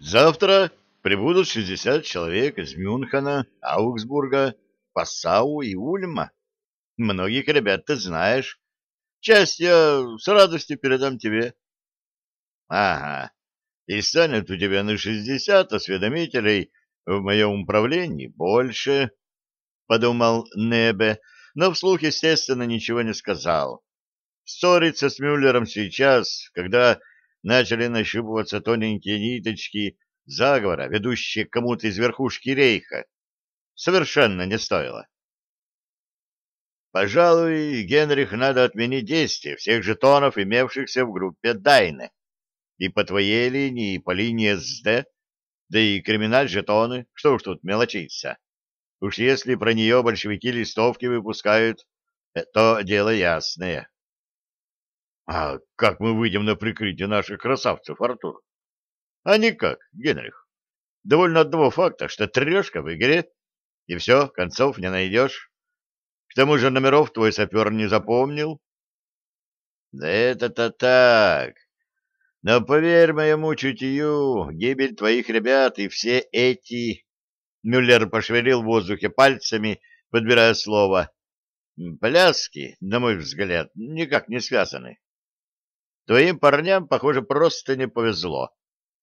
Завтра прибудут 60 человек из Мюнхена, Аугсбурга, Пассау и Ульма. Многих ребят ты знаешь. Часть я с радостью передам тебе. Ага. И станет у тебя на 60 осведомителей в моем управлении больше, — подумал Небе, но вслух, естественно, ничего не сказал. Ссориться с Мюллером сейчас, когда начали нащупываться тоненькие ниточки заговора, ведущие к кому-то из верхушки рейха, совершенно не стоило. Пожалуй, Генрих, надо отменить действие всех жетонов, имевшихся в группе Дайны. И по твоей линии, и по линии СД, да и криминаль жетоны, что уж тут мелочиться. Уж если про нее большевики листовки выпускают, э, то дело ясное. А как мы выйдем на прикрытие наших красавцев, Артур? А никак, Генрих. Довольно одного факта, что трешка в игре, и все, концов не найдешь. К тому же номеров твой сапер не запомнил. Да это-то так. Но поверь моему чутью, гибель твоих ребят и все эти... Мюллер пошевелил в воздухе пальцами, подбирая слово. Пляски, на мой взгляд, никак не связаны. Твоим парням, похоже, просто не повезло.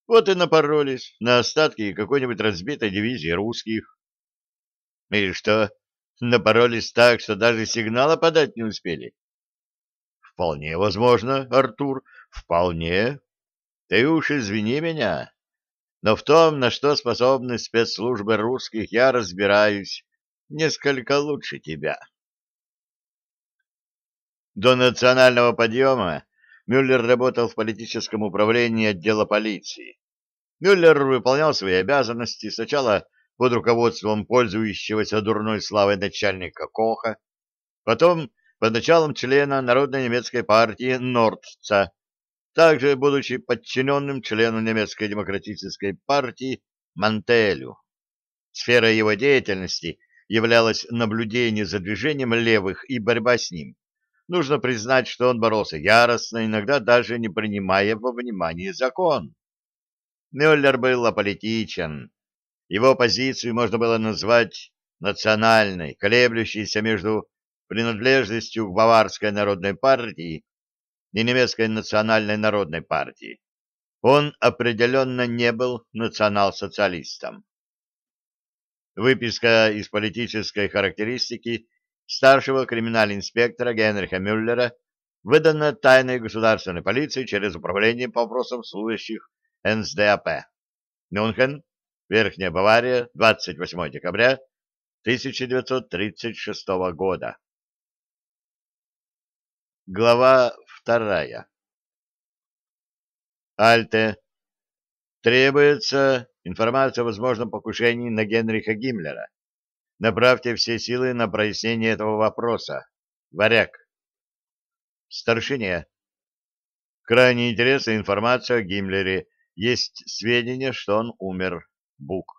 Вот и напоролись на остатки какой-нибудь разбитой дивизии русских. И что, напоролись так, что даже сигнала подать не успели? Вполне возможно, Артур, вполне. Ты уж извини меня, но в том, на что способны спецслужбы русских, я разбираюсь несколько лучше тебя. До национального подъема Мюллер работал в политическом управлении отдела полиции. Мюллер выполнял свои обязанности сначала под руководством пользующегося дурной славой начальника Коха, потом под началом члена Народной немецкой партии Нордца, также будучи подчиненным члену немецкой демократической партии Мантелю. Сфера его деятельности являлась наблюдение за движением левых и борьба с ним. Нужно признать, что он боролся яростно, иногда даже не принимая во внимание закон. Мюллер был аполитичен. Его позицию можно было назвать национальной, колеблющейся между принадлежностью к Баварской народной партии и немецкой национальной народной партии. Он определенно не был национал-социалистом. Выписка из политической характеристики старшего криминал-инспектора Генриха Мюллера, выдана тайной государственной полиции через управление по вопросам служащих НСДАП. Мюнхен, Верхняя Бавария, 28 декабря 1936 года. Глава вторая. Альте. Требуется информация о возможном покушении на Генриха Гиммлера. Направьте все силы на прояснение этого вопроса. Варяг. Старшине. Крайне интересная информация о Гиммлере. Есть сведения, что он умер. Бук.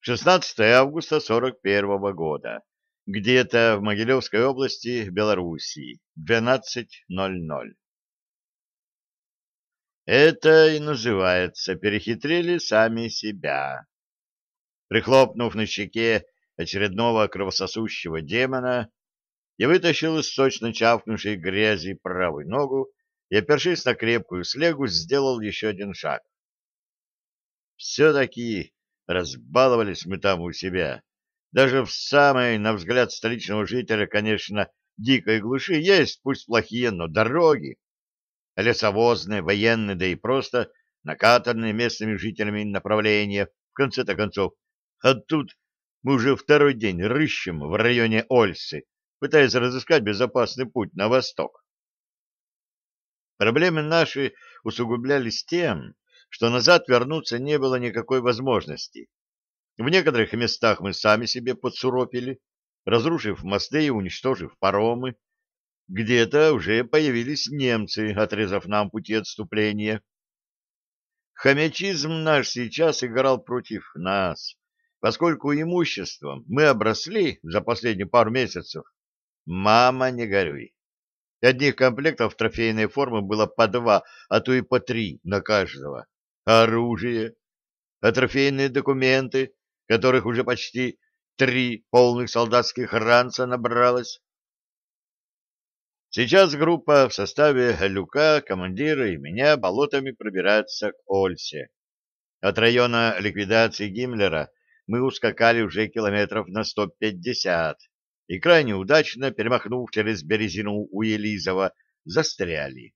16 августа 41 года. Где-то в Могилевской области, Белоруссии. 12.00. Это и называется «перехитрили сами себя». Прихлопнув на щеке очередного кровососущего демона, я вытащил из сочно чавкнувшей грязи правую ногу и, опершись на крепкую слегу, сделал еще один шаг. Все-таки разбаловались мы там у себя. Даже в самой, на взгляд столичного жителя, конечно, дикой глуши есть, пусть плохие, но дороги. Лесовозные, военные, да и просто накатанные местными жителями направления, в конце-то концов, а тут мы уже второй день рыщем в районе Ольсы, пытаясь разыскать безопасный путь на восток. Проблемы наши усугублялись тем, что назад вернуться не было никакой возможности. В некоторых местах мы сами себе подсуропили, разрушив мосты и уничтожив паромы. Где-то уже появились немцы, отрезав нам пути отступления. Хомячизм наш сейчас играл против нас, поскольку имуществом мы обросли за последние пару месяцев. Мама, не горюй. Одних комплектов трофейной формы было по два, а то и по три на каждого. Оружие, а трофейные документы, которых уже почти три полных солдатских ранца набралось. Сейчас группа в составе Люка, командира и меня болотами пробирается к Ольсе. От района ликвидации Гиммлера мы ускакали уже километров на 150 и крайне удачно, перемахнув через березину у Елизова, застряли.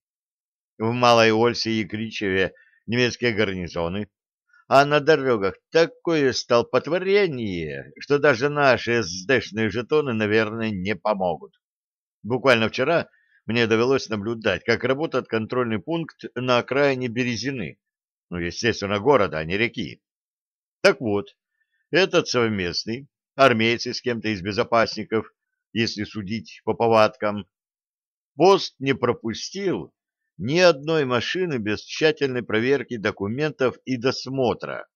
В Малой Ольсе и Кричеве немецкие гарнизоны, а на дорогах такое столпотворение, что даже наши СДшные жетоны, наверное, не помогут. Буквально вчера мне довелось наблюдать, как работает контрольный пункт на окраине Березины, ну, естественно, города, а не реки. Так вот, этот совместный, армейцы с кем-то из безопасников, если судить по повадкам, пост не пропустил ни одной машины без тщательной проверки документов и досмотра.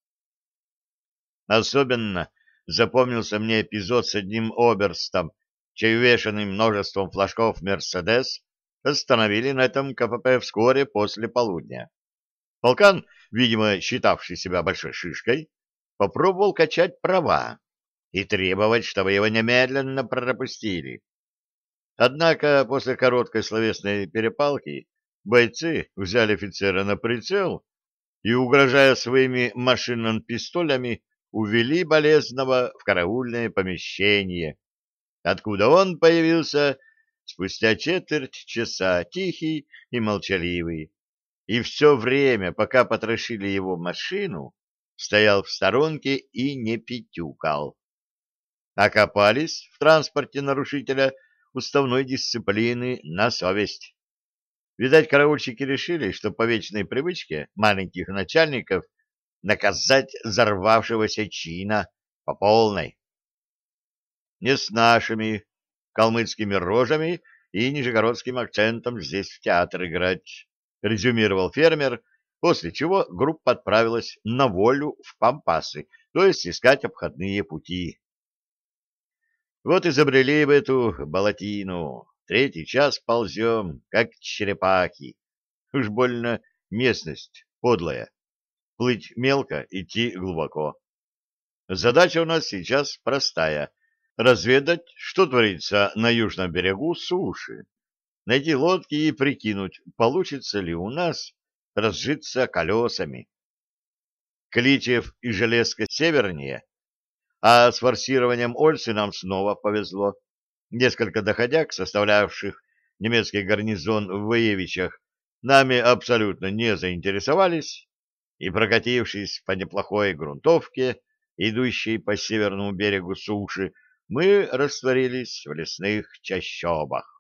Особенно запомнился мне эпизод с одним оберстом, чей увешанный множеством флажков «Мерседес» остановили на этом КПП вскоре после полудня. Полкан, видимо, считавший себя большой шишкой, попробовал качать права и требовать, чтобы его немедленно пропустили. Однако после короткой словесной перепалки бойцы взяли офицера на прицел и, угрожая своими машинными пистолями, увели болезного в караульное помещение, откуда он появился спустя четверть часа, тихий и молчаливый, и все время, пока потрошили его машину, стоял в сторонке и не пятюкал. Окопались в транспорте нарушителя уставной дисциплины на совесть. Видать, караульщики решили, что по вечной привычке маленьких начальников наказать взорвавшегося чина по полной. Не с нашими калмыцкими рожами и нижегородским акцентом здесь в театр играть, резюмировал фермер, после чего группа отправилась на волю в Пампасы, то есть искать обходные пути. Вот изобрели бы эту болотину, Третий час ползем, как черепахи. Уж больно местность подлая. Плыть мелко, идти глубоко. Задача у нас сейчас простая — разведать, что творится на южном берегу суши, найти лодки и прикинуть, получится ли у нас разжиться колесами. Кличев и Железка севернее, а с форсированием Ольсы нам снова повезло. Несколько доходяг, составлявших немецкий гарнизон в Воевичах, нами абсолютно не заинтересовались, и, прокатившись по неплохой грунтовке, идущей по северному берегу суши, мы растворились в лесных чащобах.